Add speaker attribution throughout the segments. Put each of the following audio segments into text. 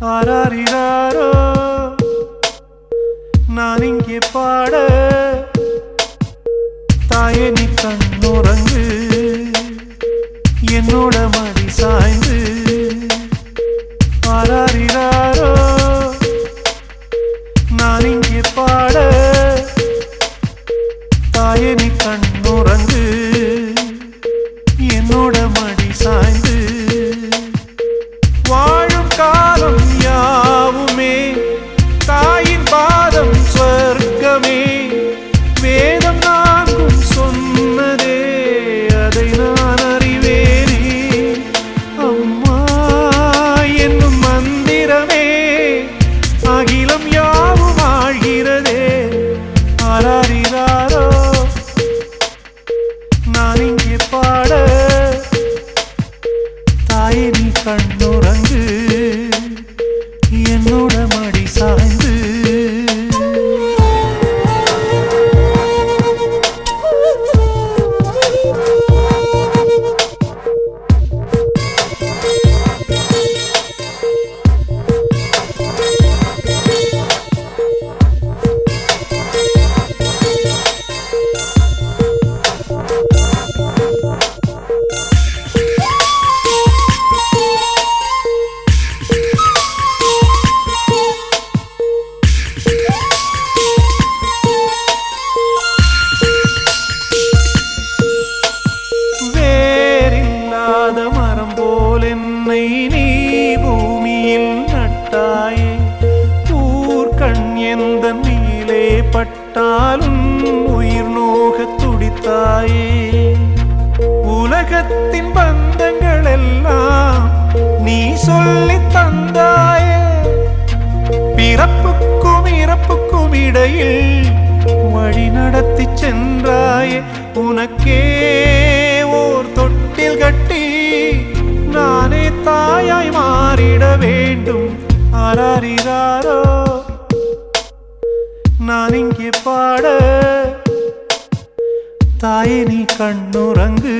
Speaker 1: ஆராரிராரோ? நான் இங்கே பாட தாயே நீ கண்ணுறங்கு என்னோட மடி சாய்ந்து. ஆராரிராரோ? நான் இங்கே பாட பட்டாலும் உயிர் நோக துடித்தாயே. உலகத்தின் பந்தங்கள் எல்லாம் நீ சொல்லி தந்தாயே. பிறப்புக்கும் இறப்புக்கும் இடையில் வழி நடத்தி சென்றாயே. உனக்கே ஓர் தொட்டில் கட்டி நானே தாயாய் மாறிட வேண்டும். ஆராரிராரோ நெருங்கி பாட தாயே நீ கண்ணுறங்கு.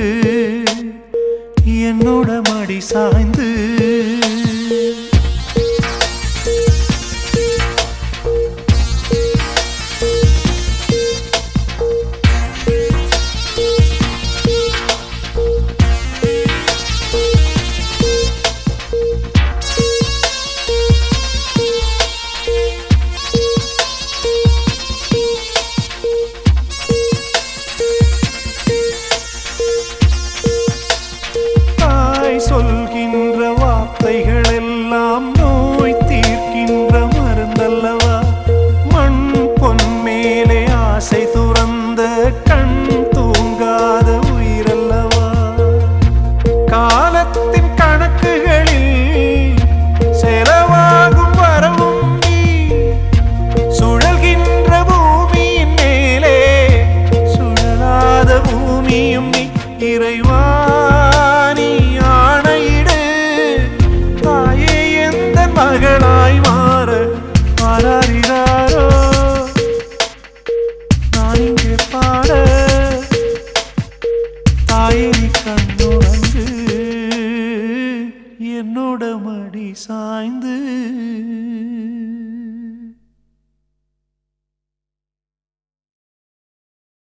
Speaker 1: என்னோட மடி சாய்ந்து நீ ஆணையிடு. தாயே எந்த மகளாய் மாற மாறாரிறாரோ நான் இங்கே பாட தாயே நீ என்னோட மடி சாய்ந்து